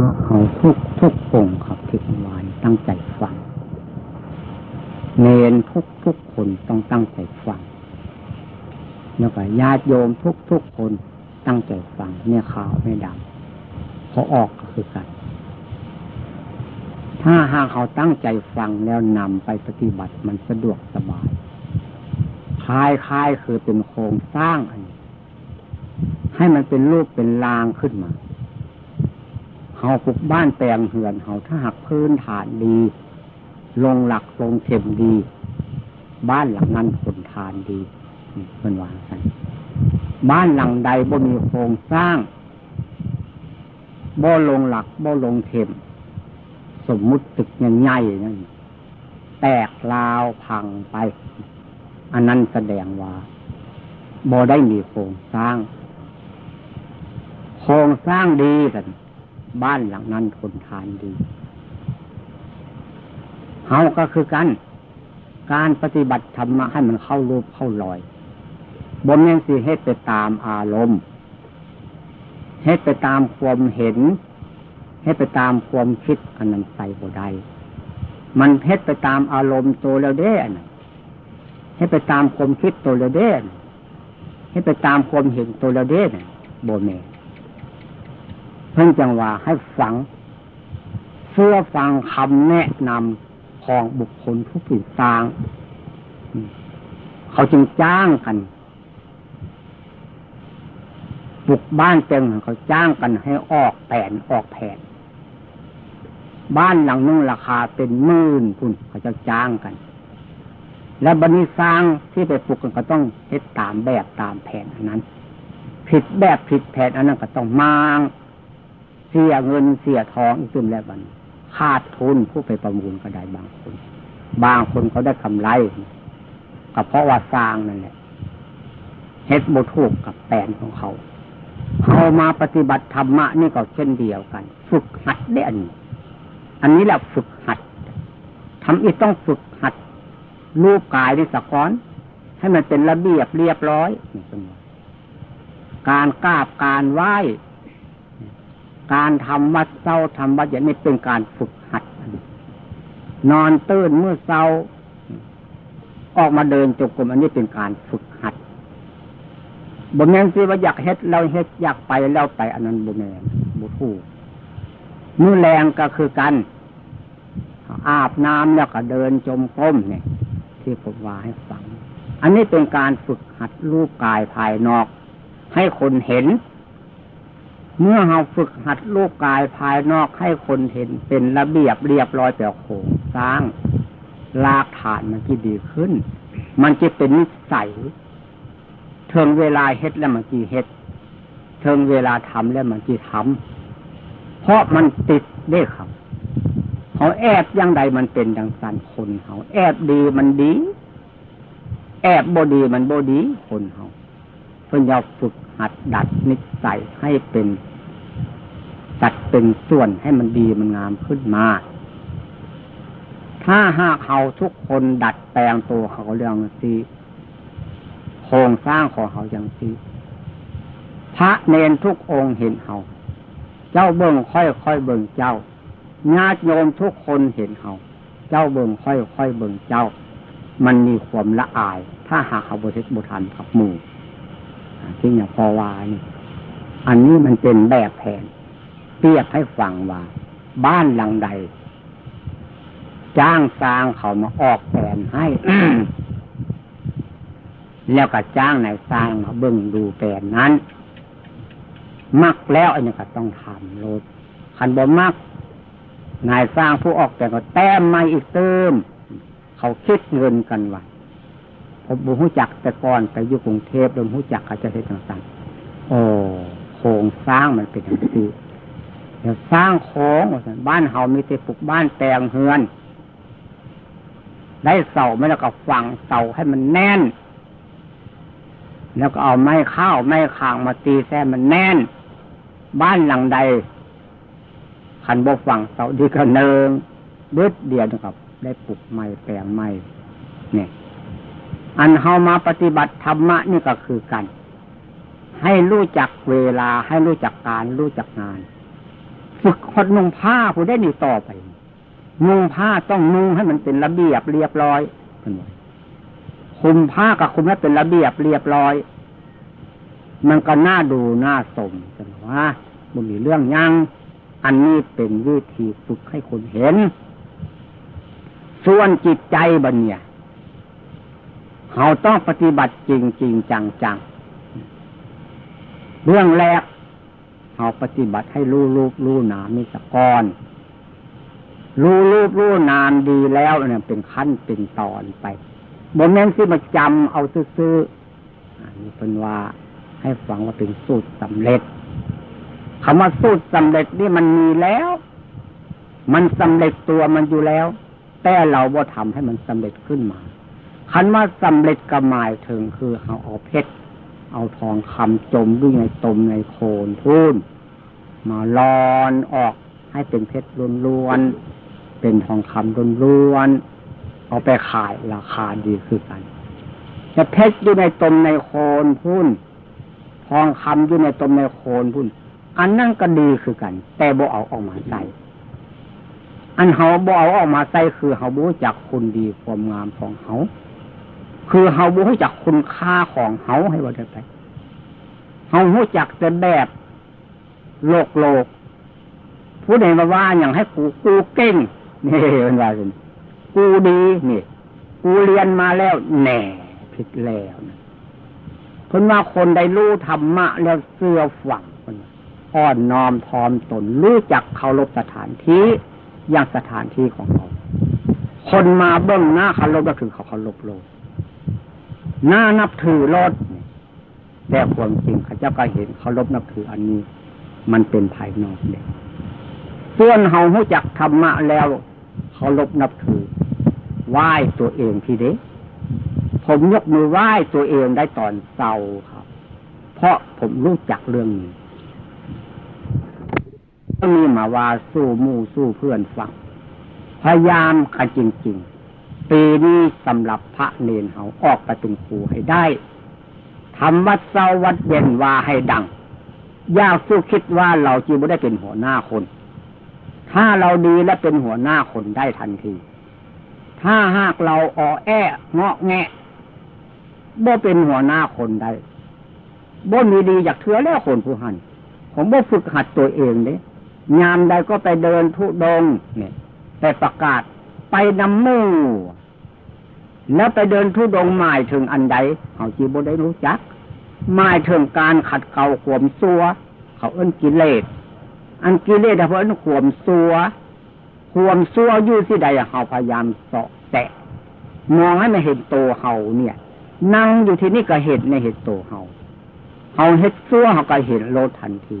ราะเขาทุกทุกองค์ครับที่วานตั้งใจฟังเนนทุกทุกคนต้องตั้งใจฟังแล้วก็ญาติโยมทุกทุกคนตั้งใจฟังเนี่ยขาวไม่ดังเขาออกก็คือกัน ถ้าหากเขาตั้งใจฟังแล้วนำไปปฏิบัติมันสะดวกสบายคลายคลายคือเป็นโครงสร้างอันให้มันเป็นรูปเป็นรางขึ้นมา เฮาปลูกบ้านแปลงเหือนเฮาถ้าหักพื้นฐานดี ลงหลักลงเข็มดี บ้านหลังนั้นผลทานดีเป็นวางันบ้านหลังใดบ่มีโครงสร้างบ่ลงหลักบ่ลงเข็ม สมมุติตึกใหญ่ๆนั่นแตกลาวพังไป อันนั้นแสดงว่าบ่ได้มีโครงสร้าง โครงสร้างดีกัน บ้านหลังนั้นทนทานดีเฮาก็คือกัน การปฏิบัติธรรมะให้มันเข้ารูปเข้าลอยบนยังสิเฮ็ดไปตามอารมณ์เฮ็ดไปตามความเห็นเฮ็ดไปตามความคิดอันนั้นใส่บ่ได้มันเฮ็ดไปตามอารมณ์ตัวแล้วเด้อันนั้นเฮ็ดไปตามความคิดตัวแล้วเด้เฮ็ดไปตามความเห็นตัวแล้วเด้โบเม เพิ่งจังว่าให้ฟังเพื่อฟังคำแนะนำของบุคคลผู้ผิดตาง เขาจึงจ้างกันบุกบ้านเต็มเขาจ้างกันให้ออกแผนออกแผน บ้านหลังนึงราคาเป็นหมื่นพุ่นเขาจะจ้างกัน และบันิสร้างที่ไปปลูกกันก็ต้องเฮ็ดตามแบบตามแผนอันนั้น ผิดแบบผิดแผนอันนั้นก็ต้องมาง เสียเงินเสียทองอีกตึมแล้วบันขาดทุนผู้ไปประมูลก็ได้บางคน บางคนเขาได้กำไรก็เพราะว่าสร้างนั่นแหละเฮ็ดบุถูกกับแปลนของเขาเอามาปฏิบัติธรรมะนี่ก็เช่นเดียวกัน ฝึกหัดได้อันนี้อันนี้แหละฝึกหัดทำอีกต้องฝึกหัด รูปกายในสะก้อน ให้มันเป็นระเบียบเรียบร้อย การกราบการไหว้ การทำวัดเศร้าทำวัดอย่างนี้เป็นการฝึกหัด นอนตื่นเมื่อเศร้า ออกมาเดินจงกรมอันนี้เป็นการฝึกหัดบ่แม่นสิว่าอยากเฮ็ดเราเฮ็ดอยากไปแล้วไปอันนั้นบ่แม่นบ่ถูกมือแรงก็คือกัน อาบน้ำแล้วก็เดินจมก้มเนี่ย ที่ผมว่าให้ฟัง อันนี้เป็นการฝึกหัดรูปกายภายนอก ให้คนเห็น เมื่อเราฝึกหัดรูปกายภายนอกให้คนเห็นเป็นระเบียบเรียบร้อยแต่โคงสร้างลากฐานมันที่ดีขึ้น มันจะเป็นนิสัยเทิงเวลาเฮ็ดแล้วมันจีเฮ็ดเทิงเวลาทำแล้วมันจีทำเพราะมันติดเด้ครับเขาแอบยังใดมันเป็นดังสันคนเขาแอบดีมันดี แอบบดีมันบดีคนเขาเพื่อยาฝึกหัดดัดนิสัยให้เป็น จัดเป็นส่วนให้มันดีมันงามขึ้นมา ถ้าหากเขาทุกคนดัดแปลงตัวเขาเรื่องสีโครงสร้างของเขาอย่างที่พระเนนทุกองค์เห็นเขาเจ้าเบิ่งค่อยค่อยเบิ่งเจ้าญาติโยมทุกคนเห็นเขาเจ้าเบิ่งค่อยค่อยเบิ่งเจ้า มันมีความละอาย ถ้าหากเขาบริสุทธิ์บุทันกับมือที่อย่างพอวานี่ อันนี้มันเป็นแบบแผน เปียกให้ฟังว่า บ้านหลังใด จ้างสร้างเขามาออกแผนให้แล้วก็จ้างนายสร้างมาเบิ่งดูแปลนนั้น มักแล้วอันนี้ก็ต้องทำโลดคันบ่มักนายสร้างผู้ออกแต่ก็แต้มมาอีกเติม เขาคิดเงินกันว่าผมบูฮู้จักแต่ก่อนไปอยู่กรุงเทพเราฮู้จักเขาจะได้ต่างๆโอ้โครงสร้างมันเป็นอย่างนี้ สร้างโค้งบ้านเฮามีแต่ปลูกบ้านแปลงเฮือน ได้เสาไม่แล้วก็ฝังเสาให้มันแน่น แล้วก็เอาไม้ข้าวไม้คางมาตีแซ่มันแน่น บ้านหลังใดขันบกฝังเสาดีก็เนิงเบิดเดียวนะครับ ได้ปลุกไม้แปลงไม้เนี่ยอันเฮามาปฏิบัติธรรมะนี่ก็คือกัน ให้รู้จักเวลาให้รู้จักการรู้จักงาน ฝึกหดนุ่งผ้าผู้ได้นี่ต่อไปนุ่งผ้าต้องนุ่งให้มันเป็นระเบียบเรียบร้อยเป็นไงคุมผ้ากับคุมให้เป็นระเบียบเรียบร้อย มันก็น่าดูน่าสมกันว่ามันมีเรื่องยังอันนี้เป็นวิธีฝึกให้คนเห็น ส่วนจิตใจบันเนี่ยเขาต้องปฏิบัติจริงจริงจังจังเรื่องแรก เขาปฏิบัติให้รู้รูปรู้นามนี่สะกอนรู้รูปรู้นามดีแล้วเนี่ยเป็นขั้นเป็นตอนไปบนแม่นที่มาจำเอาซื้อๆอันนี้เป็นว่าให้ฟังว่าเป็นสูตรสำเร็จคำว่าสูตรสำเร็จนี่มันมีแล้ว มันสำเร็จตัวมันอยู่แล้ว แต่เราบ่ทำให้มันสำเร็จขึ้นมาคันว่าสำเร็จก็หมายถึงคือเอาเอาเพชร เอาทองคำจมด้วยในตมในโคนทุ่นมาลอนออกให้เป็นเพชรล้วนๆเป็นทองคำล้วนๆเอาไปขายราคาดีคือกันแต่เพชรอยู่ในตมในโคนพุ่นทองคำอยู่ในตมในโคนพุ่น อันนั่นก็ดีคือกัน แต่บ่เอาออกมาใส่อันเขาบ่เอาออกมาใส่คือเขาบูจักคุณดีความงามของเขา คือเขาบูจักคุณค่าของเขาให้ว่าได้ไปเขาบูจักแต่แบบโลกโลก ผู้ใดมาว่าอย่างให้กูกูเก่งนี่เป็นว่าสิกูดีนี่กูเรียนมาแล้วแหน่ผิดแล้วนะคนว่าคนได้รู้ธรรมะแล้วเสื่อฝังคนอ่อนน้อมทอมตนรู้จักเคารพสถานที่อย่างสถานที่ของเราคนมาเบื้องหน้าเคารพก็คือเขาเคารพโลก หน้านับถือรถแต่ความจริงข้าเจ้าก็เห็นเคารพนับถืออันนี้ มันเป็นภายนอกเด็กส่วนเฮาหู้จักธรรมะแล้วเคารพนับถือไหว้ตัวเองทีเด็ผมยกมือไหว้ตัวเองได้ตอนเศร้าครับ เพราะผมรู้จักเรื่องนี้ก็มีมาว่าสู้มู่สู้เพื่อนฟังพยายามกันจริง ๆ ปีนี้สำหรับพระเนนเขาออกปเป็นครูให้ได้ทำวัดเศร้าวัดเย็นว่าให้ดังยาสู้คิดว่าเราจีบุได้เป็นหัวหน้าคน ถ้าเราดีและเป็นหัวหน้าคนได้ทันที ถ้าหากเราอ่อแอเงาะแงะบ่เป็นหัวหน้าคนได้บ่มีดีอยากเถือแล้วคนผู้หันผมบ่ฝึกหัดตัวเองเนี่ยยามใดก็ไปเดินทุดงเนี่ยไปประกาศไปนำมู่ แล้วไปเดินทุดงหมายถึงอันใดเขาจีบได้รู้จักหมายถึงการขัดเกลาขวมซัว เขาเอิ้นกิเลสอันกิเลสเพราะอันขวมซัวขวมซัวอยู่ที่ใดเขาพยายามเสาะแตะมองให้มันเห็นโตเขาเนี่ย นั่งอยู่ที่นี่ก็เห็นในเห็นโตเขาเขาเห็ดซัวเขาก็เห็นโลดทันที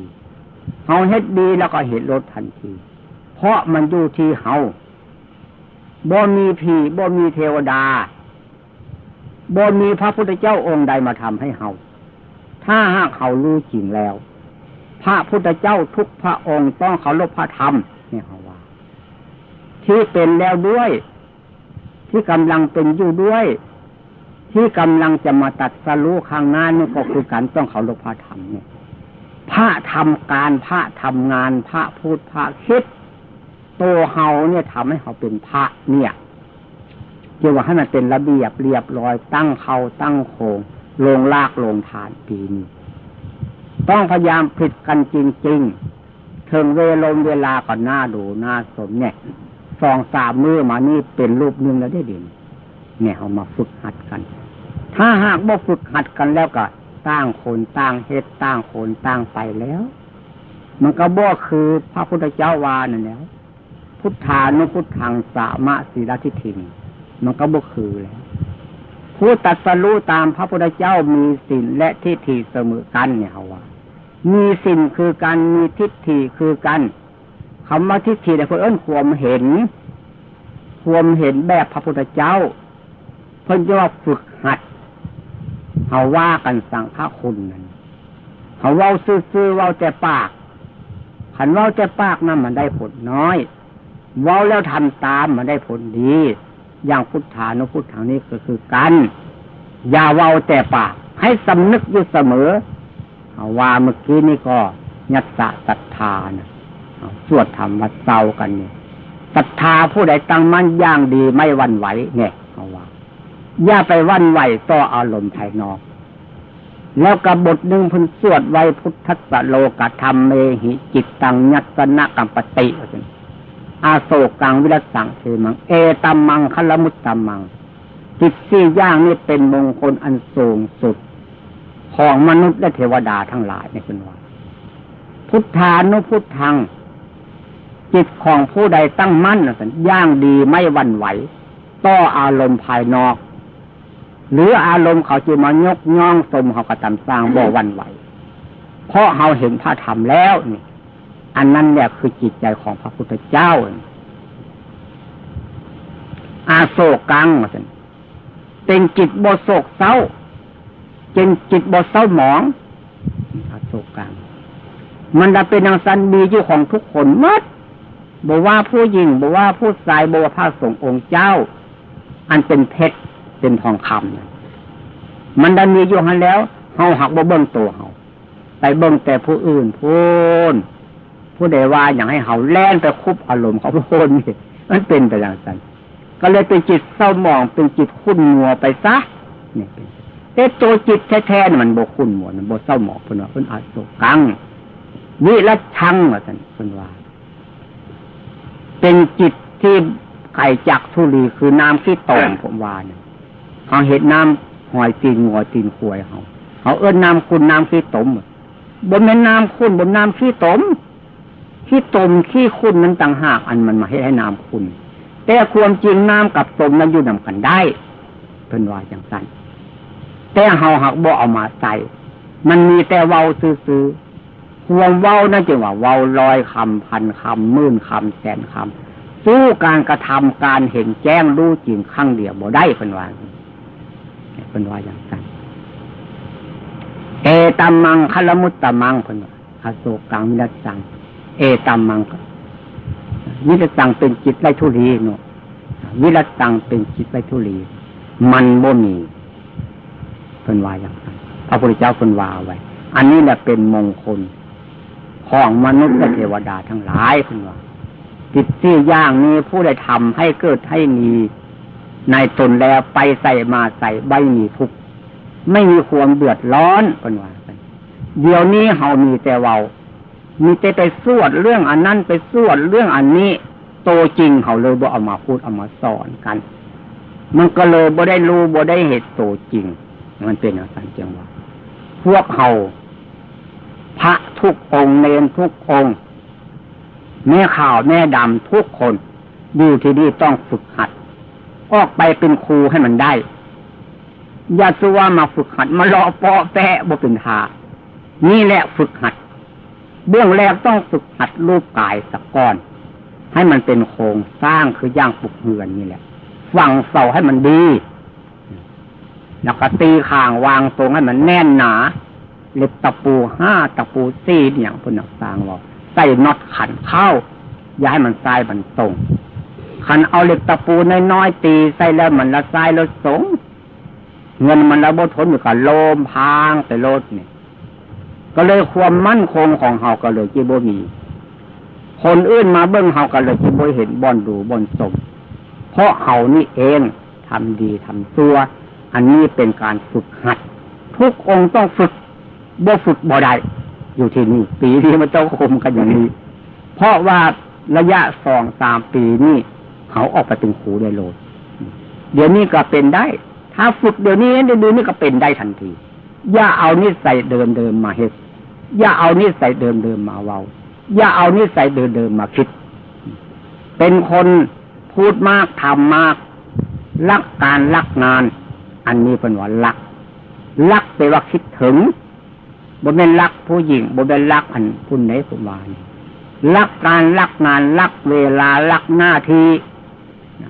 เฮาเฮ็ดดีแล้วก็เห็นโลดทันที เพราะมันอยู่ที่เฮาบ่มีผีบ่มีเทวดา บ่มีพระพุทธเจ้าองค์ใดมาทำให้เฮาถ้าหากเขารู้จริงแล้ว พระพุทธเจ้าทุกพระองค์ต้องเขาลบพระธรรมเนี่ยเขาว่า ที่เป็นแล้วด้วย ที่กำลังเป็นอยู่ด้วย ที่กำลังจะมาตัดสรู้ข้างหน้านี่ก็คือการต้องเขาลบพระธรรมเนี่ยพระทำการพระทำงาน พระพูดพระคิดตัวเฮาเนี่ยทำให้เขาเป็นพระเนี่ย เกี่ยวว่าให้มันเป็นระเบียบเรียบร้อยตั้งเขาตั้งโคงลงลากลงฐานปีนี้ต้องพยายามผิดกันจริงๆถึงเวลมเวลาก็น่าดูหน่าสมเนี่ยสองสามมือมานี่เป็นรูปหนึ่งแล้วได้ดินเนี่ยเอามาฝึกหัดกัน ถ้าหากบ่ฝึกหัดกันแล้วก็ตั้งคนตั้งเฮ็ดตั้งคนตั้งไปแล้ว มันก็บ่คือพระพุทธเจ้าวานั่นแล้ว พุทธานุพุทธังสามะสีรทิทิน มันก็บ่คือแล้วผู้ตัดสรู้ตามพระพุทธเจ้ามีสินและทิฏฐิเสมอกันเนี่ยเขาว่า มีสินคือการมีทิฏฐิคือกันคำว่าทิฏฐิแต่เพื่อนความเห็น ความเห็นแบบพระพุทธเจ้า เพิ่นจะว่าฝึกหัดเขาว่ากันสั่งพระคุณนั่นเขาเว้าซื่อๆเว้าแต่ปากขันเว้าแต่ปากนั่นมันได้ผลน้อย เว้าแล้วทำตามมันได้ผลดี อย่างพุทธานุพุทธางนี้ก็คือกันอย่าเว้าแต่ปากให้สำนึกอยู่เสมอว่าเมื่อกี้นี่ก็ยัตสะศรัทธานะสวดธรรมวัดเศร้ากันเนี่ยศรัทธาผู้ใดตั้งมั่นย่างดีไม่วันไหวเนี่ยเขาว่า อย่าไปวันไหวต่ออารมณ์ภายนอก แล้วกับบทหนึ่งพันสวดไว้พุทธสโลกธรรมเมหิจิตตังยัตสนะกัมปติ อาโศกังวิรัสังเทมัง เอตัมมังคลมุตตัมมัง จิตสี่ย่างนี่เป็นมงคลอันสูงสุด ของมนุษย์และเทวดาทั้งหลายในคุณว่าพุทธานุพุทธัง จิตของผู้ใดตั้งมั่นสัญย่างดีไม่หวั่นไหว ต่ออารมณ์ภายนอก หรืออารมณ์เขาจะมายกย่องสมเขากระทำสร้างบ่หวั่นไหว เพราะเขาเห็นพระธรรมแล้วนี่ อันนั้นเนี่ยคือจิตใจของพระพุทธเจ้า อาโศกังเป็นจิตบโศกเศร้าเป็นจิตบเศร้าหมองอาโศกัง มันจะเป็นอย่างสันมีอยู่ของทุกคนมัดบอกว่าผู้หญิงบอกว่าผู้ชายบอกว่าพระสงฆ์องค์เจ้า อันเป็นเพชรเป็นทองคำมันได้มีอยู่หันแล้วเฮาหักบ่เบิ้งตัวเฮาไปเบิ้งแต่ผู้อื่นพูน ผู้ใดว่าอย่างให้เฮาแล่นไปคุบอารมณ์เขาพูนนี่มันเป็นไปอย่างนั้นก็เลยเป็นจิตเศร้าหมองเป็นจิตขุ่นมัวไปซะนี่เป็นแต่ตัวจิตแท้ๆมันบกขุ่นมัวมันบกเศร้าหมองเพิ่นว่าเพิ่นอาจโศกังวิรัชังว่าท่านเพิ่นว่า เป็นจิตที่ไข่จักทุลีคือน้ำที่ตมผมว่าเนี่ยเขาเห็นน้ำหอยตีนงัวตีนขวยเขาเขาเอื้อนน้ำคุณน้ำขี้ตมบนแม่น้ำคุณบนน้ำขี้ตม ขี้ตมขี้คุณนั้นต่างหากอันมันมาให้ให้น้ำคุณ แต่ความจริงน้ำกับตมนั้นอยู่นำกันได้เป็นว่าอย่างนั้นแต่เฮาหักบ่เอามาใส่ มันมีแต่เว้าซื้อควมเว้านั่นจึงว่าเว้าลอยคำพันคำมื่นคำแสนคำสู้การกระทำการเห็นแจ้งรู้จริงครั้งเดียวบ่ได้เป็นว่าเป็นว่าอย่างนั้นเอตัมมังคลมุตตมังเป็นว่าอโศกังมิรัสัง เอตัมมังวิรัสังเป็นจิตไรทุลีเนาะวิรัสังเป็นจิตไรทุลี มันบ่มีเป็นวาอย่างนั้นพระพุทธเจ้าเป็นวาไว้ อันนี้แหละเป็นมงคล ของมนุษย์และเทวดาทั้งหลายคุณว่าจิตที่ย่างนี้ผู้ใดทำให้เกิดให้มีในตนแล้วไปใส่มาใส่ใบมีทุกไม่มีความเดือดร้อนเป็นว่าเดี๋ยวนี้เฮามีแต่เวา มีแต่ไปสวดเรื่องอันนั้นไปสวดเรื่องอันนี้ โตจริงเขาเลยบ่เอามาพูดเอามาสอนกัน มันก็เลยบ่ได้รู้บ่ได้เหตุโตจริง มันเป็นอย่างนั้นจังว่า พวกเขาพระทุกองค์เนนทุกองค์แม่ข่าวแม่ดำทุกคนอยู่ที่นี่ต้องฝึกหัด ออกไปเป็นครูให้มันได้อย่าสว่ามาฝึกหัด มาลอปอแปะบ่เป็นทานี่แหละฝึกหัด เบื้องแรกต้องฝึกหัดรูปกายสักก้อน ให้มันเป็นโครงสร้างคือย่างปลุกเหือนนี่แหละฝังเสาให้มันดี แล้วก็ตีข่างวางตรงให้มันแน่นหนาเล็บตะปูห้าตะปูสี่อย่างพนักสร้างว่าใส่น็อตขันเข้าอย่าให้มันทรายมันตรงขันเอาเหล็กตะปูน้อยๆตีใส่แล้วมันละทรายละสง เงินมันละบทนอยู่กับโลมพางไปโลดเนี่ย ก็เลยความมั่นคงของเฮาก็เลยจีโบมี คนอื่นมาเบิ้งเฮาก็เลยจีโบเห็นบอนดูบอนสมเพราะเฮานี่เองทำดีทำตัว อันนี้เป็นการฝึกหัด ทุกองต้องฝึกบ่ฝึกบ่ได้อยู่ที่นี่ปีนี้มันต้องคมกันอย่างนี้ เพราะว่าระยะสองสามปีนี้เขาออกไปเป็นครูได้โลดเดี๋ยวนี้ก็เป็นได้ ถ้าฝึกเดี๋ยวนี้เดี๋ยวนี้ก็เป็นได้ทันที อย่าเอานิสัยเดิมเดิมมาเฮ็ดอย่าเอานิสัยเดิมเดิมมาเว้าอย่าเอานิสัยเดิมเดิมมาคิด เป็นคนพูดมากทำมากรักการรักงาน อันนี้เป็นว่ารักรักไปว่าคิดถึงบ่เป็นรักผู้หญิงบ่เป็นรักอันผู้ไหนผู้วานรักการรักงานรักเวลารักหน้าที่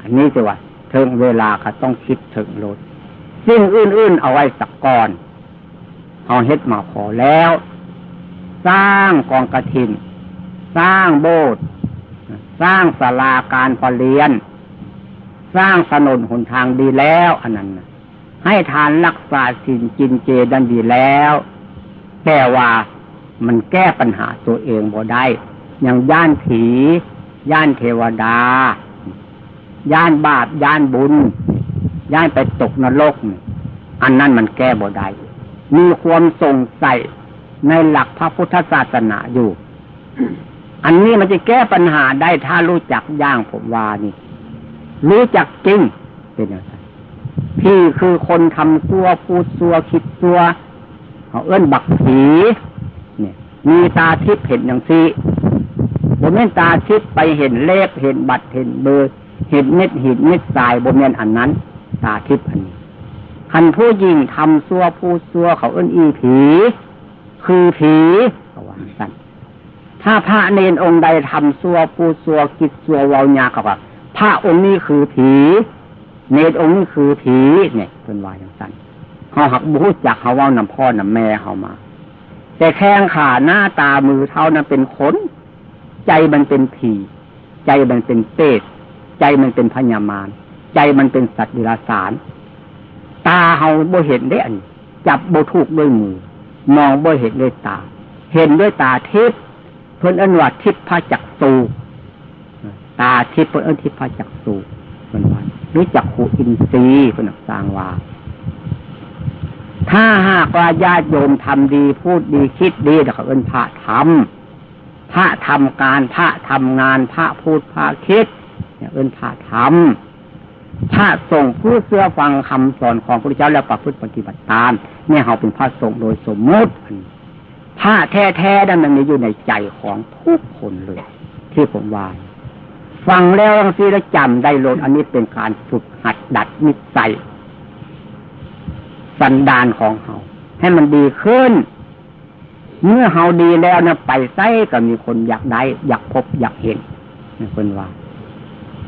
อันนี้จะว่าถึงเวลาก็ต้องคิดถึงรถสิ่งอื่นๆเอาไว้สักก่อน เอาเฮ็ดมาพอแล้ว สร้างกองกระถิน สร้างโบสถ์สร้างศาลาการประเรียน สร้างถนนหนทางดีแล้วอันนั้นให้ทานรักษาสินจินเจดันดีแล้ว แต่ว่ามันแก้ปัญหาตัวเองบ่ได้อย่างย่านผีย่านเทวดา ย่านบาปย่านบุญ ย่านไปตกนรก อันนั้นมันแก้บ่ได้ มีความสงสัยในหลักพระพุทธศาสนาอยู่ อันนี้มันจะแก้ปัญหาได้ถ้ารู้จักย่างผมว่านี่ รู้จักจริงเป็นอย่างไรพี่คือคนทำซัวพูดซัวคิดซัวเขาเอื้นบักผีเนี่ย มีตาทิพย์เห็นอย่างซีบนเม่นตาทิพย์ไปเห็นเลขเห็นบัตรเห็นเบอร์ เห็นเม็ดหินเม็ดทรายบนเม่นอันนั้น ตาทิพย์อันนี้ คันผู้ยิงทำซัวพูดซัวเขาเอื้นอีผี คือผีเขาว่าสั้นถ้าพระเนนองค์ใดทำซัวพูดซัวคิดซัววาวยาเขาว่าพระองค์นี้คือผี เนตองค์นี้คือผีเนี่ยเป็นวาอย่างสั้นเขาหักบูจักเขาว่านำพ่อนำแม่เขามา แต่แข้งขาหน้าตามือเท้านั้นเป็นขนใจมันเป็นผี ใจมันเป็นเปรตใจมันเป็นพญามาร ใจมันเป็นสัตว์ดิลสาร ตาเขาบ่เห็นได้อัน จับบ่ถูกด้วยมือ มองบ่เห็นด้วยตา เห็นด้วยตาทิพย์เพิ่นอนวัดทิพย์พระจักสูตาทิพย์เพิ่นอนทิพย์พระจักสูเพิ่นว่ารู้จักขูอินทรีย์เพิ่นสร้างว่าถ้าหากว่าญาติโยมทำดีพูดดีคิดดีแต่เขาเอิ้นพระทำพระทำการพระทำงานพระพูดพระคิดเนี่ยเอิ้นพระทำ พระส่งผู้เสื้อฟังคำสอนของพระพุทธเจ้าแล้วประพฤติปฏิบัติตามเนี่ยเขาเป็นพระสงฆ์โดยสมมติพระแท้ๆนั่นมันอยู่ในใจของทุกคนเลย ที่ผมว่าฟังแล้วทั้งสี่แล้วจำได้ลดอันนี้เป็นการฝึกหัดดัดนิสัยสันดานของเฮาให้มันดีขึ้น เมื่อเฮาดีแล้วนะไปไส้ก็มีคนอยากได้ อยากพบอยากเห็นนี่คนว่า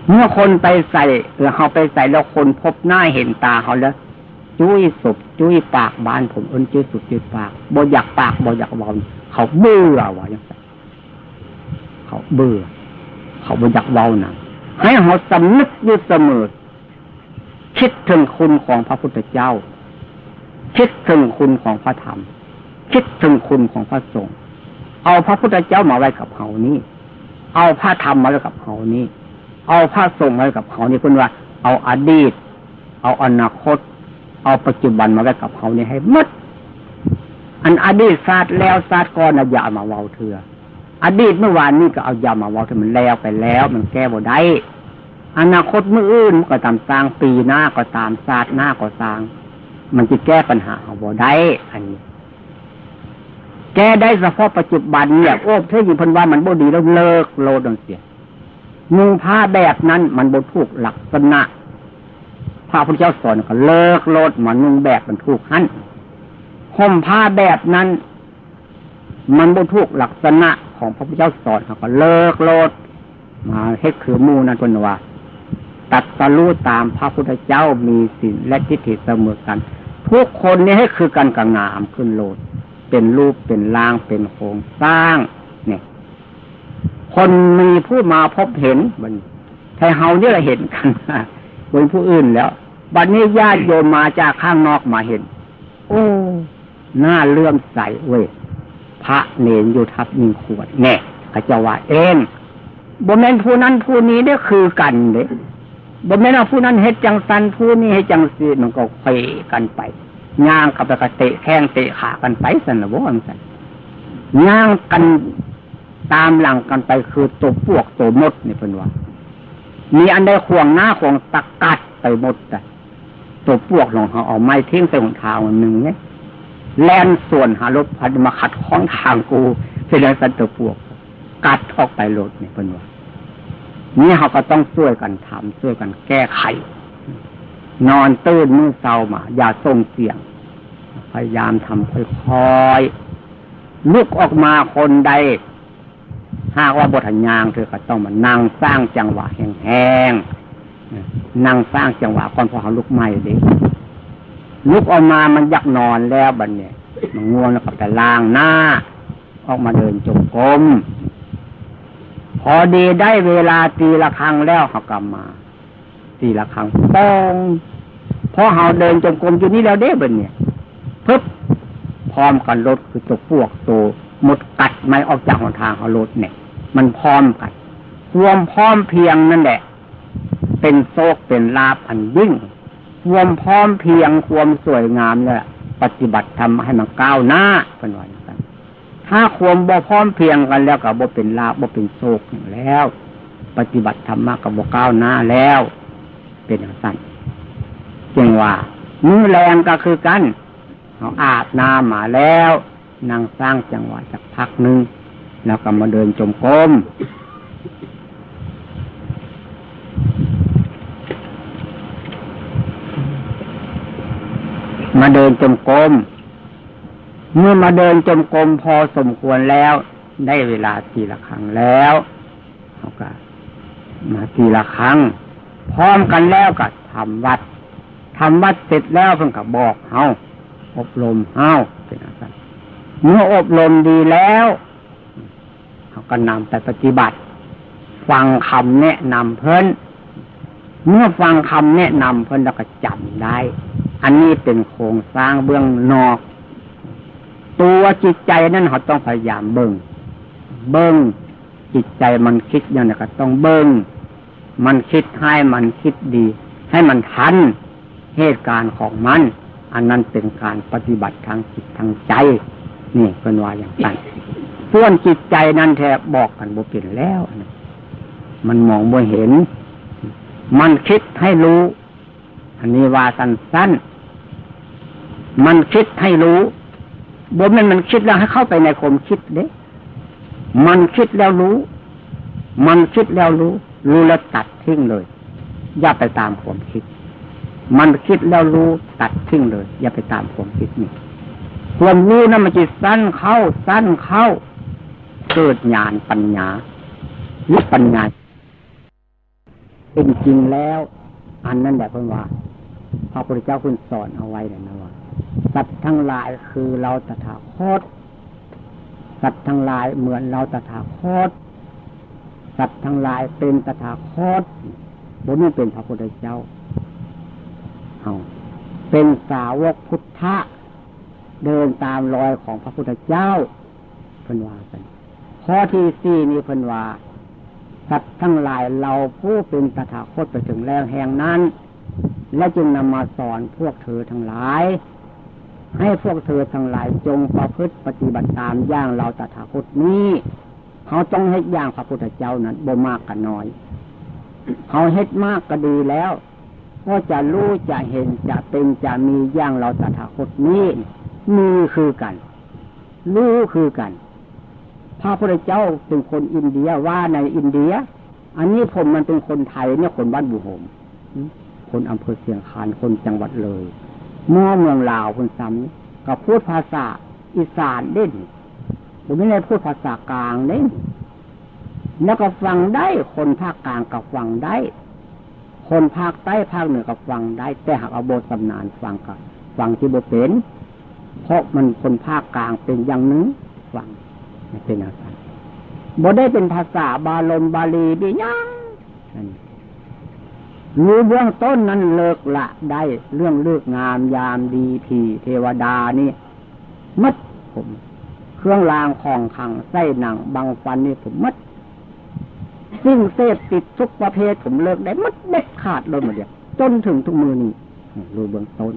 เมื่อคนไปใส่เออเฮาไปใส่แล้วคนพบหน้าเห็นตาเขาแล้วจุ้ยศพจุ้ยปากบานผมเอิ้นจุ้ยสุดจุ้ยปากบ่อยากปากบ่อยากบอลเขาเบื่อวะยังไงเขาเบื่อ เขาบ่อยากเบานะให้เขาสำนึกอยู่เสมอ คิดถึงคุณของพระพุทธเจ้า คิดถึงคุณของพระธรรม คิดถึงคุณของพระสงฆ์เอาพระพุทธเจ้ามาไว้กับเขานี้เอาพระธรรมมาไว้กับเขานี้ เอาพระสงฆ์ไว้กับเขานี้คุณว่า เอาอดีต เอาอนาคต เอาปัจจุบันมาไว้กับเขานี้ให้มดอันอดีตศาสตร์แล้วศาสตร์ก่อนอย่ามาเว้าเถื่ออดีตเมื่อวานนี้ก็เอาอย่ามาเว้าเถื่อมันแล้วไปแล้ว มันแก้บ่ได้อนาคตเมื่ออื่นก็ตามสร้างปีหน้าก็ตามศาสตร์หน้าก็สร้าง มันจะแก้ปัญหาเอาบ่ได้อันนี้แก้ได้เฉพาะปัจจุบันเนี่ยโอ้เท่ยิงพันว่ามันบ่ดีแล้วเลิกโลดงเสีย นุ่งผ้าแบบนั้น มันบ่ถูกหลักษณะพระพุทธเจ้าสอนก็เลิกโลดมันนุ่งแบบมันถูกหันห่มผ้าแบบนั้น มันบ่ถูกหลักษณะของพระพุทธเจ้าสอนเขาก็เลิกโลด มาเฮ็ดคือมูนั่นคนว่าตัดสรู้ตามพระพุทธเจ้ามีศีลและทิฏฐิเสมอกัน ทุกคนนี่ให้คือกันกับงามขึ้นโลด เป็นรูปเป็นร่างเป็นโครงสร้างเนี่ย คนมีผู้มาพบเห็นมันไทยเฮาเนี่ยเราเห็นกันคนผู้อื่นแล้วบัดนี้ญาติโยมมาจากข้างนอกมาเห็น โอ้หน้าเลื่อมใสเว้ยพระเนนอยู่ทับยิงขวดแน่ขจว่าเองบ่แม่นผู้นั้นผู้นี้เนี่ยคือกันเด้บ่แม่นผู้นั้นเฮ็ดจังสันผู้นี้เฮ็ดจังสีมันก็เปกันไปย่างกับกระเตะแข้งเตะขากันไปสันนะบ่อังสันย่างกัน ตามหลังกันไปคือตัวพวกตัวมดนี่เป็นว่า มีอันใดข่วงหน้าข่วงตะกัดไปหมดแต่ตัวพวกของเขาเอาไม้ทิ้งไปหนทางหนึ่งเนี่ยแล่นส่วนหารถพัดมาขัดข้องทางกูเป็นเรื่องสันตัวพวก กัดออกไปรถนี่เป็นว่านี่เขาก็ต้องช่วยกันทำช่วยกันแก้ไข นอนตื่นมือเศร้ามา อย่าส่งเสียง พยายามทำค่อยๆลุกออกมาคนใด หากว่าบทยางเธอก็ต้องมานั่งสร้างจังหวะแห้งๆนั่งสร้างจังหวะก่อนพอเขาลุกใหม่เด็กลุกออกมามันยักนอนแล้วบัดเนี่ยมันง่วงแล้วก็ไปล้างหน้า ออกมาเดินจงกรมพอดีได้เวลาตีละครั้งแล้วเขากลับมา ตีละครั้งป้องพอเขาเดินจงกรมอยู่นี่แล้วเด้เบนเนี่ยปึ๊บพร้อมกันรถคือตัวพวกตัว หมดกัดไม่ออกจากหนทางเขารถเนี่ย มันพร้อมกันความพร้อมเพียงนั่นแหละ เป็นโซกเป็นลาภอันยิ่งความพร้อมเพียงความสวยงามเนี่ยปฏิบัติทำให้มันก้าวหน้าเป็นวันกันถ้าความบ่พร้อมเพียงกันแล้วกับบ่เป็นลาบบ่เป็นโศกแล้ว ปฏิบัติธรรมะกับบ่ก้าวหน้าแล้ว เป็นอย่างสั้นจึงว่ามือแรงก็คือกันเขาอาบน้ำมาแล้ว นั่งสร้างจังหวะสักพักหนึ่งแล้วก็มาเดินจมกรมมาเดินจมกรมเมื่อมาเดินจมกรมพอสมควรแล้ว ได้เวลาทีละครั้งแล้วเขาก็มาทีละครั้ง พร้อมกันแล้วก็ทำวัดทำวัดเสร็จแล้วเพิ่งก็บอกเฮาอบรมเฮาเป็นอะไร เมื่ออบรมดีแล้วเขาก็นำไปปฏิบัติ ฟังคำแนะนำเพิ่นเมื่อฟังคำแนะนำเพิ่นแล้วก็จำได้ อันนี้เป็นโครงสร้างเบื้องนอก ตัวจิตใจนั่นเขาต้องพยายามเบิ้งเบิ้งจิตใจมันคิดอย่างนี้ก็ต้องเบิ้งมันคิดให้มันคิดดี ให้มันทันเหตุการณ์ของมัน อันนั้นเป็นการปฏิบัติทางจิตทางใจ นี่เป็นว่าอย่างนั้นส่วนจิตใจนั้นแทบบอกกันบ่เป็นแล้ว มันมองบ่เห็น มันคิดให้รู้ อันนี้ว่าสั้นๆมันคิดให้รู้บนมันมันคิดแล้วให้เข้าไปในความคิดเด้มันคิดแล้วรู้ มันคิดแล้วรู้ รู้แล้วตัดทิ้งเลย อย่าไปตามความคิด มันคิดแล้วรู้ตัดทิ้งเลย อย่าไปตามความคิดนี่ ความรู้นั้นมันจิตสั้นเข้าสั้นเข้า เกิดญาณปัญญาหรือปัญญา เป็นจริงแล้ว อันนั้นแหละเพื่นว่าพระพุทธเจ้าคุณสอนเอาไว้เลยนะว่าสัตว์ทั้งหลายคือเราตถาคตสัตว์ทั้งหลายเหมือนเราตถาคตสัตว์ทั้งหลายเป็นตถาคตบนนี้เป็นพระพุทธเจ้าเอาเป็นสาวกพุทธะ เดินตามรอยของพระพุทธเจ้าเพิ่นว่ากันข้อที่สี่นี้เพิ่นว่าสัตว์ทั้งหลายเราผู้เป็นตถาคตไปถึงแล้วแห่งนั้น และจึงนำมาสอนพวกเธอทั้งหลาย ให้พวกเธอทั้งหลายจงประพฤติปฏิบัติตามอย่างเราตถาคตนี้เขาต้องให้อย่างพระพุทธเจ้านั้นบ่มากกันน้อยเขาเฮ็ดมากก็ดีแล้วก็จะรู้จะเห็นจะเป็นจะมีอย่างเราตถาคตนี้ มีคือกัน รู้คือกัน พระพุทธเจ้าเป็นคนอินเดียว่าในอินเดีย อันนี้ผมมันเป็นคนไทยเนี่ยคนบ้านบุหมคนอำเภอเชียงคานคนจังหวัดเลยมอเมืองลาวคนซ้ำกับพูดภาษาอีสานเด่นผมไม่ได้พูดภาษากลางเด่นแล้วก็ฟังได้คนภาคกลางกับฟังได้ คนภาคใต้ภาคเหนือกับฟังได้ แต่หากเอาโบสำนานฟังกับฟังที่โบเป็น เพราะมันคนภาคกลางเป็นอย่างนึงฟังเป็นอะไรบได้เป็นภาษาบาลมบาลีบียังรู้เบื้องต้นนั้นเลิกละได้เรื่องเลือกงามยามดีผีเทวดานี่มัดผม เครื่องรางของขังไส้หนังบางฟันนี่ผมมัดสิ่งเสพติดทุกประเภทผมเลิกได้มัดเด็ดขาดเลยหมดเดียวจนถึงทุกมือนี่รู้เบื้องต้น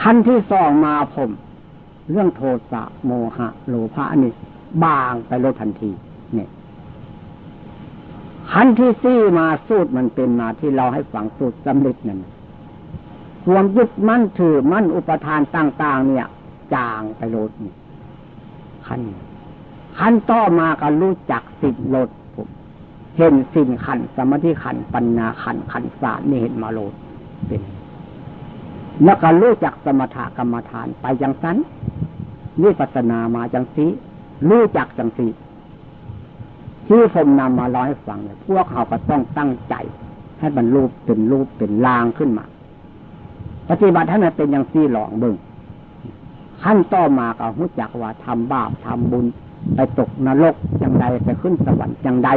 ขั้นที่สองมาผม เรื่องโทสะโมหะโลภะนี่บางไปลดทันที เนี่ยขั้นที่สี่มาสูตรมันเป็นมาที่เราให้ฟังสูตรสำเร็จนั่นความยึดมั่นถือมั่นอุปทานต่าง ๆ เนี่ย จางไปลดนี่ขั้นขั้นต่อมาก็รู้จักสิบลดผมเห็นสิ่งขันสมาธิขันปัญญาขันขันศาสารนี่เห็นมาโลดเป็น แล้วก็รู้จักสมถกรรมฐานไปจังสันนี่ปัสนามาจังสีรู้จักจังสีที่ผมนำมาเล่าให้ฟังเนี่ยพวกเขาก็ต้องตั้งใจ ให้บรรลุเป็นรูปเป็นลางขึ้นมา ปฏิบัติท่านเป็นอย่างซี่หลองเบิ่งขั้นต่อมาก็รู้จักว่าทำบาปทำบุญ ไปตกนรกจังใดไปขึ้นสวรรค์จังใด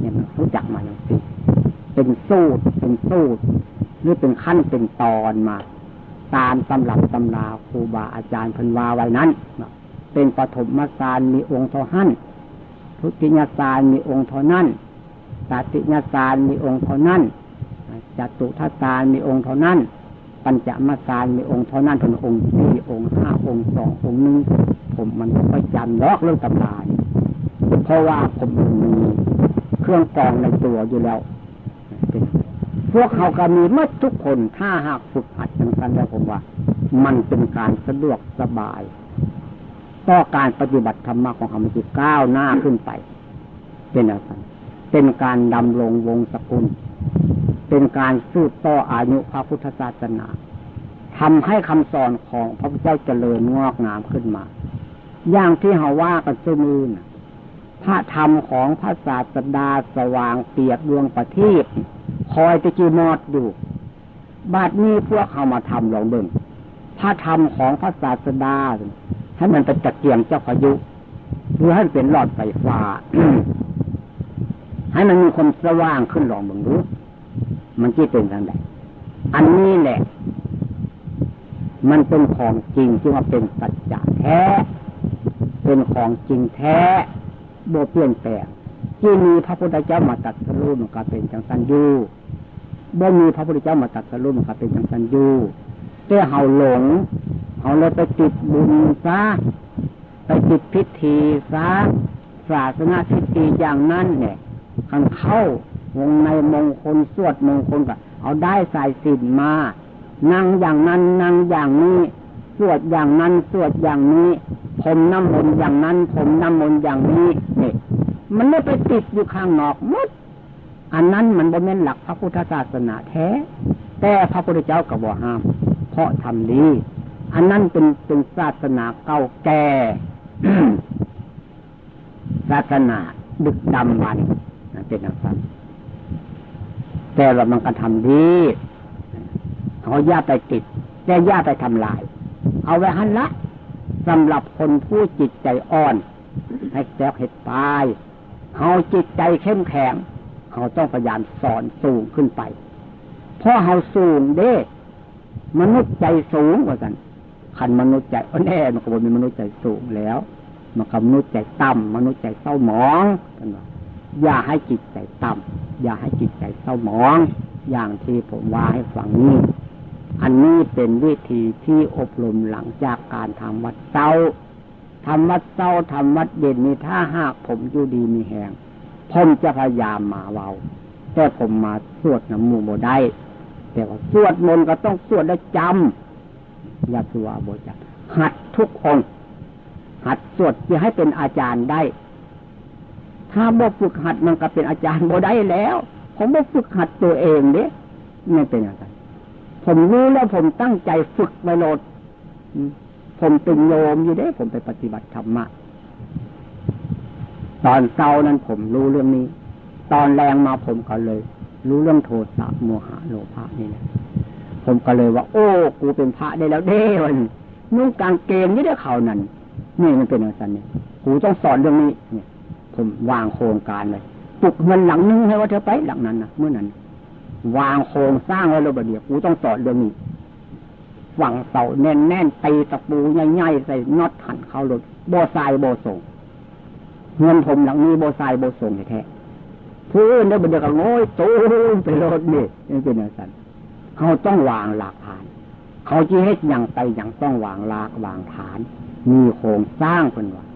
เนี่ยมันรู้จักมาอย่างซี่เป็นสูตรเป็นสูตรหรือเป็นขั้นเป็นตอนมา ตามตำหรับตำราครูบาอาจารย์พันวาไว้นั้น เป็นปฐมมาสารมีองค์เท่าหันทุติยสารมีองค์เท่านั้นตติยสารมีองค์เท่านั้นจตุทัสารมีองค์เท่านั้น ปัญจมาสารมีองค์เท่านั้นถึงองค์สี่องค์ห้าองค์สององค์หนึ่งผมมันก็จำล็อกเรื่องตำราเพราะว่าผมมีเครื่องกรองในตัวอยู่แล้ว พวกเขาก็มีเมื่อทุกคนถ้าหากฝึกหัดจังกันแล้วผมว่า มันเป็นการสะดวกสบายต่อการปฏิบัติธรรมะของเขามันจะก้าวหน้าขึ้นไป เป็นอะไรเป็นการดำรงวงศกุล เป็นการสืบต่ออายุพระพุทธศาสนาทำให้คำสอนของพระพุทธเจ้าเจริญงอกงามขึ้นมา อย่างที่เขาว่ากันเสมือพระธรรมของพระศาสดาสว่างเปียกดวงประทีป คอยจะจีมอดอยู่บาดนี้พวกเขามาทำลองเบิ่งพระธรรมของพระศาสดาให้มันเป็นตะเกียงเจ้าพายุหรือให้เป็นหลอดไฟฟ้าให้มันมีคนสว่างขึ้นลองเบิ่งดูมันจะเป็นทางใดอันนี้แหละ มันเป็นของจริงที่ว่าเป็นสัจจะแท้ เป็นของจริงแท้โบเปลี่ยนแปลงที่มีพระพุทธเจ้ามาตัดสรุปมันก็เป็นจังสันยู บ่มีพระพุทธเจ้ามาตัดสรุปมันก็เป็นจังสันยูแต่เฮาหลงเฮาเลยไปติดบุญซะไปติดพิธีซะศาสนาพิธีอย่างนั้นเนี่ยขันเข้าวงในมงคลสวดมงคลก็เอาได้สายสินมานั่งอย่างนั้นนั่งอย่างนี้สวดอย่างนั้นสวดอย่างนี้ผมน้ำมนต์อย่างนั้นผมน้ำมนต์อย่างนี้เนี่ยมันไม่ไปติดอยู่ข้างนอกมด อันนั้นมันบ่แม่นหลักพระพุทธศาสนาแท้ แต่พระพุทธเจ้าก็บอกห้าม เพราะทำดี อันนั้นเป็นเป็นศาสนาเก่าแก่ศาสนาดึกดำบรรเป็นอย่างนั้นแต่เรามันก็ทำดีเขาย่าไปติด แต่ย่าไปทำลาย เอาไว้หันละสำหรับคนผู้จิตใจอ่อน ให้แก้เห็ดตายเขาจิตใจเข้มแข็ง เขาต้องพยายามสอนสูงขึ้นไปเพราะเขาสูงเด้ มนุษย์ใจสูงกว่ากันขันมนุษย์ใจอ่อนแอมันก็บมีมนุษย์ใจสูงแล้วมันก็มนุษย์ใจต่ำมนุษย์ใจเศร้าหมองกันว่าอย่าให้จิตใจต่ำอย่าให้จิตใจเศร้าหมอง อย่างที่ผมว่าให้ฟังนี้อันนี้เป็นวิธีที่อบรมหลังจากการทำวัดเศร้าทำวัดเศร้าทำวัดเย็นนี่ถ้าหากผมอยู่ดีมีแหง ผมจะพยายามมาเบาแต่ผมมาสวดน้ำมูโบได้ แต่ว่าสวดมนต์ก็ต้องสวดได้จำอย่าสัวโบจักหัดทุกองหัดสวดจะให้เป็นอาจารย์ได้ ถ้าบ่ฝึกหัดมันก็เป็นอาจารย์โบได้แล้ว ผมบ่ฝึกหัดตัวเองเด้ไม่เป็นอะไรผมรู้แล้วผมตั้งใจฝึกไปโลดผมเป็นโยมอยู่เด้ ผมไปปฏิบัติธรรมะ ตอนเช้านั้นผมรู้เรื่องนี้ ตอนแรงมาผมก็เลย รู้เรื่องโทสะโมหะโลภะนี่แหละผมก็เลยว่า โอ้กูเป็นพระได้แล้วเด้วันนุ่งกางเกงนี่ได้เขานั่นนี่มันเป็นอะไรเนี่ยกูต้องสอนเรื่องนี้เนี่ย ผมวางโครงการเลยปลุกมันหลังนึงให้ว่าเธอไปหลังนั้นนะเมื่อนั้น วางโครงสร้างไว้แล้วบเดียวกูต้องสอนเรื่องนี้ฝังเสาแน่นแน่นตีตะปูใหญ่ๆใส่น็อตหันเข้ารถโบสายโบส่ง เงินผมหลังนี้โบสายโบส่งแท้ผู้อื่นได้บันเดียกโง่ตูไปรถนี่นี่เป็นอะไรสันเขาต้องวางหลักฐาน เขาจีเฮ็ดอย่างไปอย่างต้องวางหลักวางฐาน มีโครงสร้างคนว่า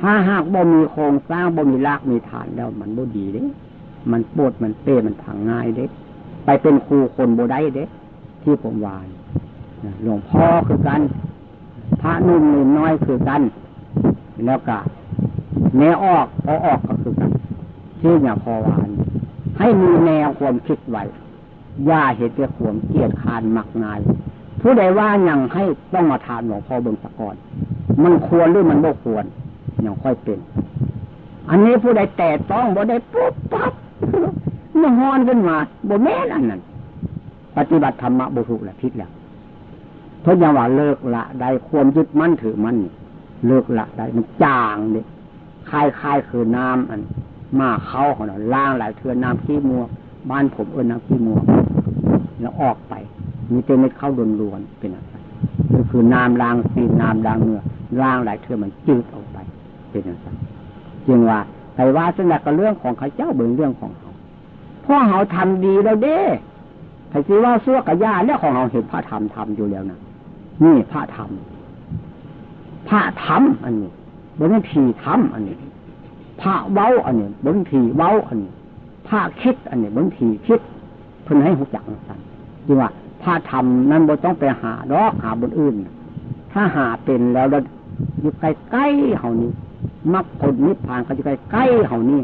ถ้าหากบ่มีโครงสร้างบ่มีรากมีฐานแล้วมันบ่ดีเด้ มันปวดมันเป้มันพังง่ายเด้ ไปเป็นครูคนโบได้เด้ ที่ผมวานหลวงพ่อคือกัน พระนุ่มนุ่มน้อยคือกัน แล้วก็ แนวออกพอออกก็คือกันที่อย่าพอวาน ให้มีแนวความคิดไว้ย่าเหตุเรื่องควมเกียดคานมักง่าย ผู้ใดว่ายังให้ต้องมาทานหลวงพ่อเบิ่งสะกอน มันควรหรือมันบ่ควรยังค่อยเป็น อันนี้ผู้ใดแต่ต้องบ่ได้ปุ๊บปั๊บมันฮอนขึ้นมาบ่แม่นอันนั้น ปฏิบัติธรรมะบุรุษแหละพิษแล้วเพราะยังว่าเลิกละได้ความยึดมั่นถือมั่นเลิกละได้มันจางเนี่ย คลายคลายคือน้ำอันมาเข้าของเราล่างหลายเทือน้ำขี้มัว บ้านผมเออน้ำขี้มัว แล้วออกไป มีเต็มไม่เข้าดนลวนเป็นอะไรก็คือน้ำล้างสีน้ำล้างเนื้อล้างหลายเทือมันจืดออกไป เป็นอะไรจึงว่าใครว่าสนักกับเรื่องของข้าเจ้าเบิ่งเรื่องของเขาพ่อเขาทำดีแล้วเด้ใครสิว่าซั่วกับย่าแล้วของเราเห็นพระธรรมทำอยู่แล้วนะนี่พระธรรมพระธรรมอันนี้ บนผีธรรมอันนี้พระเว้าอันนี้บนผีเว้าอันนี้พระคิดอันนี้บนผีคิดเพื่อให้หุจักกันจึงว่าพระธรรมนั้นบ่ต้องไปหาดอกหาบนอื่น ถ้าหาเป็นแล้วเราอยู่ใกล้ใกล้เฮานี้มรรคผลนิพพานก็อยู่ใกล้ใกล้เฮานี้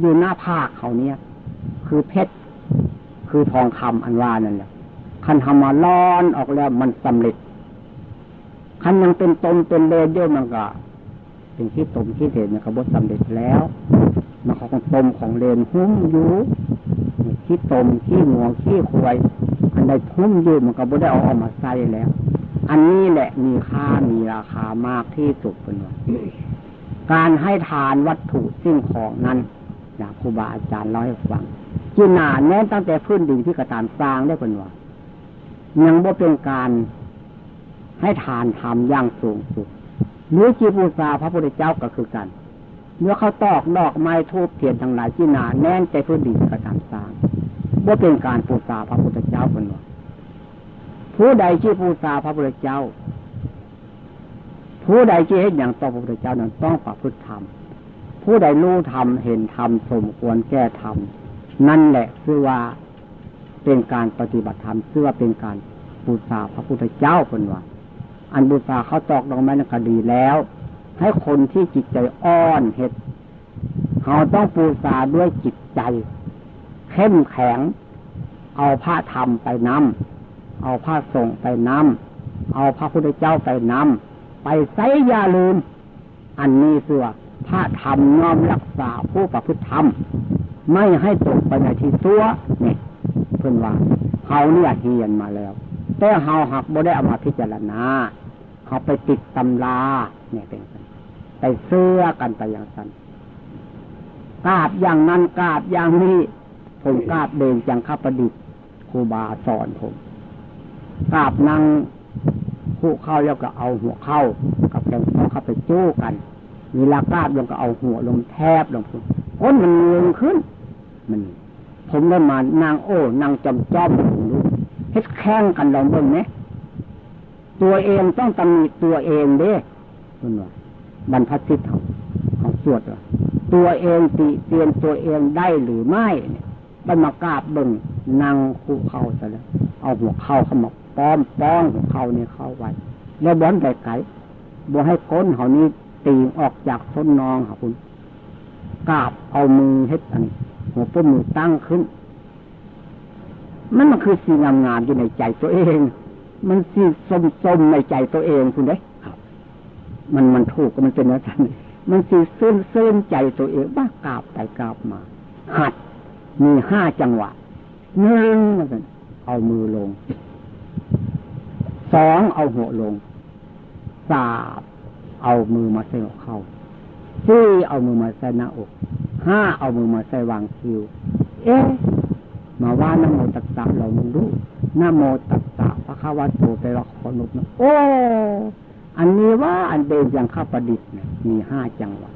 อยู่หน้าภาคเฮาเนี้ยคือเพชรคือทองคำอันว่านั่นแหละคันทำมาล้อนออกแล้วมันสำเร็จคันยังเป็นตมเป็นเลนเยอะมันก็ เป็นที่ตมที่เห็นมันก็บดสำเร็จแล้วมันของตมของเลนหุ้มอยู่ที่ตมที่หัวที่ควยอันใดหุ้มอยู่มันก็บ่ได้เอาออกมาใส่แล้ว อันนี้แหละมีค่ามีราคามากที่สุดเป็นว่าการให้ทานวัตถุสิ่งของนั้นอยางครูบาอาจารย์เล่าให้ฟังจีนาแน่นตั้งแต่พื้นดินที่กระตามสร้างได้เป็นว่ายังบ่เป็นการให้ทานทำอย่างสูงสุด หรือจีบูชาพระพุทธเจ้าก็คือกัน เมื่อเขาตอกดอกไม้ทูบเทียนทั้งหลายที่นาแน่นใจพื้นดินกระตามสร้างว่าเป็นการบูชาพระพุทธเจ้าเป็นว่าผู้ใดที่บูชาพระพุทธเจ้า ผู้ใดที่เห็นอย่างต่อพระพุทธเจ้านั้นต้องประพฤติธรรมผู้ใดรู้ธรรมเห็นธรรมสมควรแก้ธรรมนั่นแหละคือว่าเป็นการปฏิบัติธรรมคือว่าเป็นการบูชาพระพุทธเจ้าคนว่า อันบูชาเขาตอกดอกไม้นคดีแล้ว ให้คนที่จิตใจอ่อนเหตุเขาต้องบูชาด้วยจิตใจ เข้มแข็ง เอาพระธรรมไปนำเอาพระสงฆ์ไปนำเอาพระพุทธเจ้าไปนำไปใส่ยาลืม อันนี้เสือพระธรรมน้อมรักษาผู้ประพฤติธรรม ไม่ให้ตกไปในที่ตัวเนี่ยเพื่อนว่าเฮาเนี่ยเฮียนมาแล้ว แต่เฮาหักบ่ได้เอามาพิจารณาเขาไปติดตำราเนี่ยเป็นกันไปเสื้อกันไปอย่างนั้นกาบอย่างนั้นกาบอย่างนี้ผมกาบเดินจังข้าประดิษฐ์ครูบาสอนผมกาบนั่งคู่เข้าแล้วก็เอาหัวเข้ากับแกงเข้าเข้าไปจู้กันเวลากาบลงก็เอาหัวลงแทบลงพ้นมันเงขึ้น มัน ผมได้มานางโอ้นางจำจอมดู เฮ็ดแข่งกันลองเบิ่งไหมตัวเองต้องตำหนิตัวเองเด้คุณว่าบรรพัดสิทธิ์ของสวดว่าตัวเองติเตียนตัวเองได้หรือไม่เนี่ยมันมากราบเบิ่งนางคู่เข้าซะแล้วเอาหัวเข้าเข้ามาป้อมป้องหัวเข้าเนี่ยเข้าไว้แล้วบอนไก่ไก่บ่ให้ก้นเขานี้ตีออกจากส้นนองค่ะคุณกราบเอามือเฮ็ดอันหัวป้มมือตั้งขึ้น มันมันคือสิ่งงามๆอยู่ในใจตัวเอง มันสิ่งสมในใจตัวเองคุณเด้มันมันถูกก็มันเป็นอย่านมันสิ่งซื่นซื่นใจตัวเองบ้ากราบไปกราบมา หัดมีห้าจังหวะหนึ่งมันเป็นเอามือลงสองเอาหัวลงสามเอามือมาใส่หัวเข่าสี่เอามือมาใส่หน้าอกห้าเอามือมาใส่วางคิวเอ๊ะ มาว่านโมตัสสะเรามึงรู้นโมตัสสะพระคาวาโตไปรักขนุกนะโอ้ อันนี้ว่าอันเดินอย่างข้าประดิษฐ์เนี่ยมีห้าจังหวะ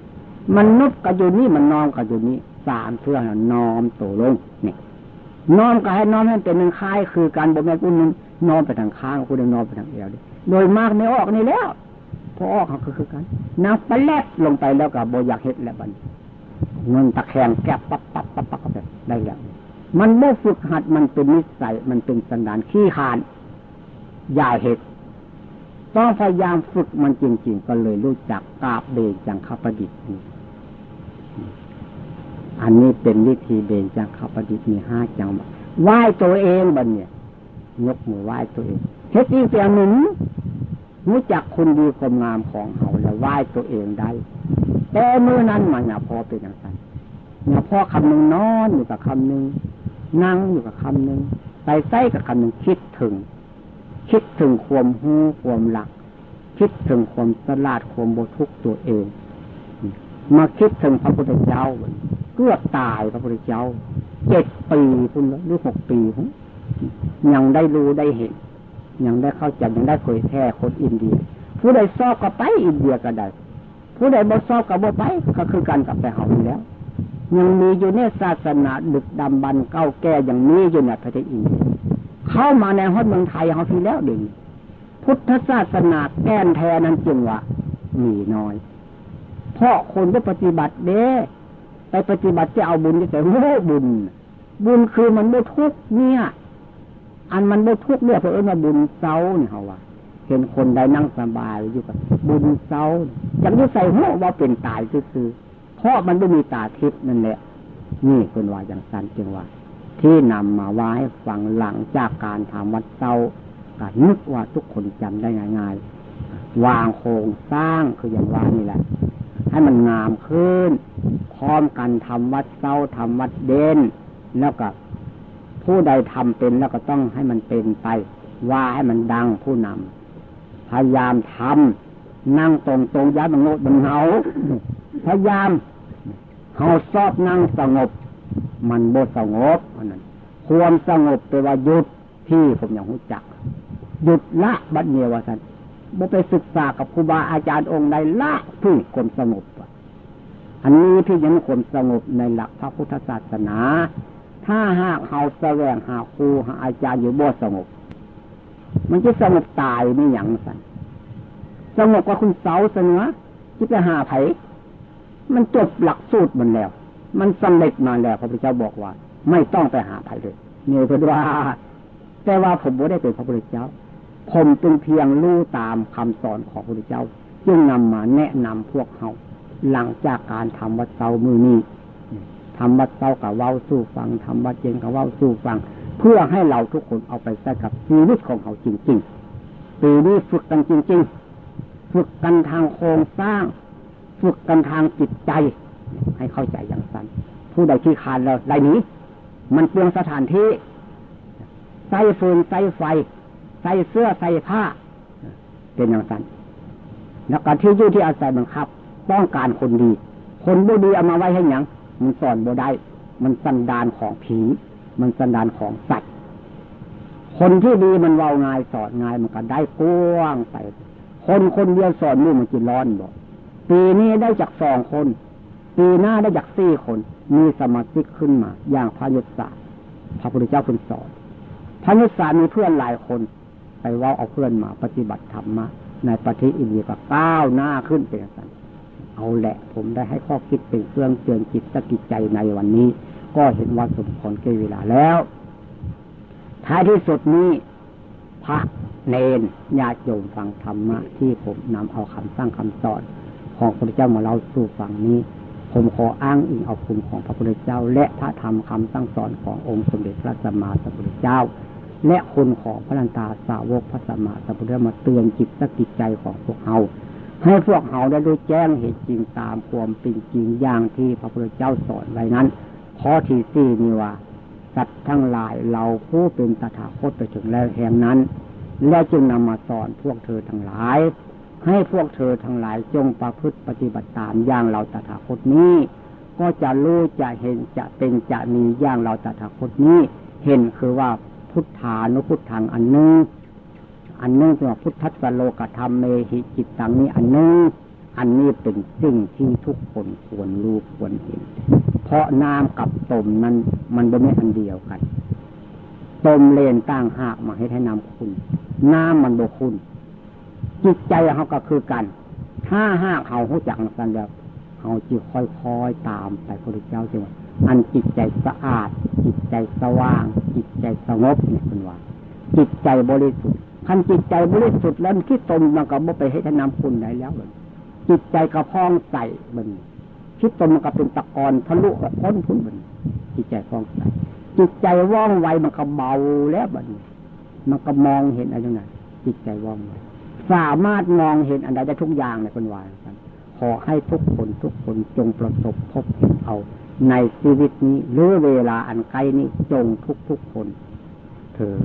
มันนุบกับอยู่นี่มันนอมกับอยู่นี่สามเพื่อนอมโตลงเนี่ยนอมก็ให้นอมให้เป็นหนึ่งค่ายคือการบ่แม่กุนึงนอมไปทางข้างกูได้นอมไปทางเอวดิโดยมากไม่ออกนี่แล้วพอออกเขาคือกันนางปลบลงไปแล้วกับโบอยากเห็ดแล้วบันเงินตะแคงแกบปั๊บปั๊บปั๊บปั๊บแบบได้แล้ว มันโม่ฝึกหัดมันเป็นนิสัยมันเป็นสันดานขี้ขานอย่าเห็ดต้องพยายามฝึกมันจริง ๆ ก็เลยรู้จักกาบเบงจังข้าประดิษฐ์อันนี้เป็นวิธีเบงจังข้าประดิษฐ์มีห้าจังไหว้ตัวเองบันเนี่ยยกมือไหว้ตัวเองเฮ็ดอีกอย่างหนึ่งรู้จักคุณดีความงามของเขาแล้วไหว้ตัวเองได้ แต่เมื่อนั้นมันอย่าพอเป็นอย่างนั้นอย่าพอคำหนึ่งนอนอยู่กับคำหนึ่ง นั่งอยู่กับคำหนึ่งไปใส่กับคำหนึ่งคิดถึง คิดถึงความหูความหลัก คิดถึงความสลาดความบทุกตัวเอง มาคิดถึงพระพุทธเจ้าเกือบตายพระพุทธเจ้าเจ็ดปีพุ่นหรือหกปีพุ่นยังได้รู้ได้เห็น ยังได้เข้าใจยังได้เผยแพร่คนอินเดีย ผู้ใดซอกก็ไปอินเดียก็ได้ ผู้ใดบ่ชอบกับบ่ไปก็คือกันกับไปเฮาอยู่แล้ว ยังมีอยู่ในศาสนาดึกดำบรรเก้าแก่อย่างนี้อยู่ในประเทศอินเดียเข้ามาในฮอดเมืองไทยเฮาทีแล้วดึงพุทธศาสนาแก้นแท้นั้นจึงว่ามีน้อย เพราะคนไปปฏิบัติเด้ไปปฏิบัติจะเอาบุญจะแต่โอ้บุญ บุญคือมันบ่ทุกเนี่ย อันมันบ่ทุกเนี่ยเพราะเอิ้นว่าบุญเศร้าเนี่ยเขาว่าเห็นคนใดนั่งสบายอยู่กับบุญเศร้าอย่างนี้ใส่หัวว่าเป็นตายซื่อ เพราะมันไม่มีตาทิพย์นั่นแหละ นี่เป็นว่าอย่างสั้นจึงว่า ที่นำมาไว้ฟังหลังจากการทำวัดเศร้าก็นึกว่าทุกคนจำได้ง่ายๆวางโครงสร้างคืออย่างว่านี่แหละ ให้มันงามขึ้น พร้อมกันทำวัดเศร้าทำวัดเด่นแล้วก็ผู้ใดทำเป็นแล้วก็ต้องให้มันเป็นไป ว่าให้มันดังผู้นำพยายามทำนั่งตรงตรงย้ายมันโงดมันเหงาพยายาม เขาชอบนั่งสงบ มันบดสงบอันนั้นความสงบแปลว่าหยุดที่ผมอย่างหูจัก หยุดละบัดเนียวสันบ่ไปศึกษากับครูบาอาจารย์องค์ใดละพึ่งความสงบอันนี้ที่ยังความสงบในหลักพระพุทธศาสนา ถ้าหากเขาแสวงหาครูหาอาจารย์อยู่บ่สงบ มันจะสงบตายไม่หยังสันสงบกว่าคุณเสาเสนอที่ไปหาไผ มันจบหลักสูตรมันแล้ว มันสำเร็จมาแล้วพระพุทธเจ้าบอกว่า ไม่ต้องไปหาไผเลยเนี่ยเป็นว่า แต่ว่าผมไม่ได้เป็นพระพุทธเจ้า ผมเป็นเพียงรู้ตามคำสอนของพระพุทธเจ้า จึงนำมาแนะนำพวกเขาหลังจากการทำวัดเสามือนี้ทำวัดเสากับเว้าสู้ฟังทำวัดเย็นกับเว้าสู้ฟัง เพื่อให้เราทุกคนเอาไปใช้กับชีวิตของเขาจริงๆปีนี้ฝึกกันจริง ๆ ฝึกกันทางโครงสร้าง ฝึกกันทางจิตใจ ให้เข้าใจอย่างสั้นผู้ใดที่คานแล้วได้นี้ มันเปลืองสถานที่ ใส่ฟืนใส่ไฟ ใส่เสื้อใส่ผ้า เป็นอย่างสั้นแล้วการที่ยู่ที่อาศัยบังคับ ต้องการคนดี คนบูดีเอามาไว้ให้หยังมันสอนบ่ได้ มันสันดานของผี มันสันดานของสัตว์ คนที่ดีมันเว้าง่ายสอนง่ายมันก็ได้กว้างไป คนคนเดียวสอนมู่มันจินร้อนบ่ ปีนี้ได้จากสองคน ปีหน้าได้จากสี่คน มีสมาชิกขึ้นมา อย่างพระยุทธศาสตร์พระพุทธเจ้าคุณสอนพระยุทธศาสตร์มีเพื่อนหลายคน ไปว่าเอาเพื่อนมา ปฏิบัติธรรมะในประเทศอินเดียก็ก้าวหน้าขึ้นเป็นสันเอาแหละผมได้ให้ข้อคิดเป็นเครื่องเตือนจิตสกิจใจในวันนี้ ก็เห็นว่าสมควรเกเวลาแล้ว ท้ายที่สุดนี้ พระเนนญาติโยมฟังธรรมะที่ผมนำเอาคำสร้างคำสอน ของพระพุทธเจ้ามาเล่าสู่ฟังนี้ ผมขออ้างอิงเอาคุณของพระพุทธเจ้า และพระธรรมคำสั่งสอนขององค์สมเด็จพระสัมมาสัมพุทธเจ้า และคุณของพระนันตาสาวกพระสัมมาสัมพุทธเจ้ามาเตือนจิตสกิจใจของพวกเราให้พวกเขาได้รู้แจ้งเหตุจริงตามความเป็นจริงอย่างที่พระพุทธเจ้าสอนไว้นั้น ข้อที่สี่นี่ว่าสัตว์ทั้งหลายเราผู้เป็นตถาคตไปถึงแล้วแห่งนั้น และจึงนำมาสอนพวกเธอทั้งหลาย ให้พวกเธอทั้งหลายจงประพฤติปฏิบัติตามอย่างเราตถาคตนี้ ก็จะรู้จะเห็นจะเป็นจะมีอย่างเราตถาคตนี้ เห็นคือว่าพุทธานุพุทธังอันนึงอันนึงคือพุทธัสโลกธรรมเมหิจิตตังนี้อันนึงอันนี้เป็นสิ่งที่ทุกคนควรรู้ควรเห็น เพราะน้ำกับตมนั้นมันไม่อันเดียวกันตมเลนตั้งหากมาให้ให้น้ำคุณ น้ำมันบคุณ จิตใจเขาก็คือกัน ถ้าห้าเขาหูจักกันแล้วเขาจะค่อยๆตามไปพระเจ้าจึงว่าอันจิตใจสะอาด จิตใจสว่าง จิตใจสงบเนี่ยคุณว่า จิตใจบริสุทธิ์คันจิตใจบริสุทธิ์แล้วคิดตนมันก็บ่ไปให้ท่านนำคุณไหนแล้วเลยจิตใจกระพองใส่มันคิดตนมันก็เป็นตะกอนทะลุพ้นพุ่นมันจิตใจพองใส่จิตใจว่องไวมันก็เบาแล้วมันมันก็มองเห็นอะไรนั่นจิตใจว่องไว สามารถมองเห็นอันใดได้ทุกอย่างในคนวายขอให้ทุกคนทุกคนจงประสบพบเห็นเอา ในชีวิตนี้ หรือเวลาอันใกล้นี้จงทุกทุกคนเธอ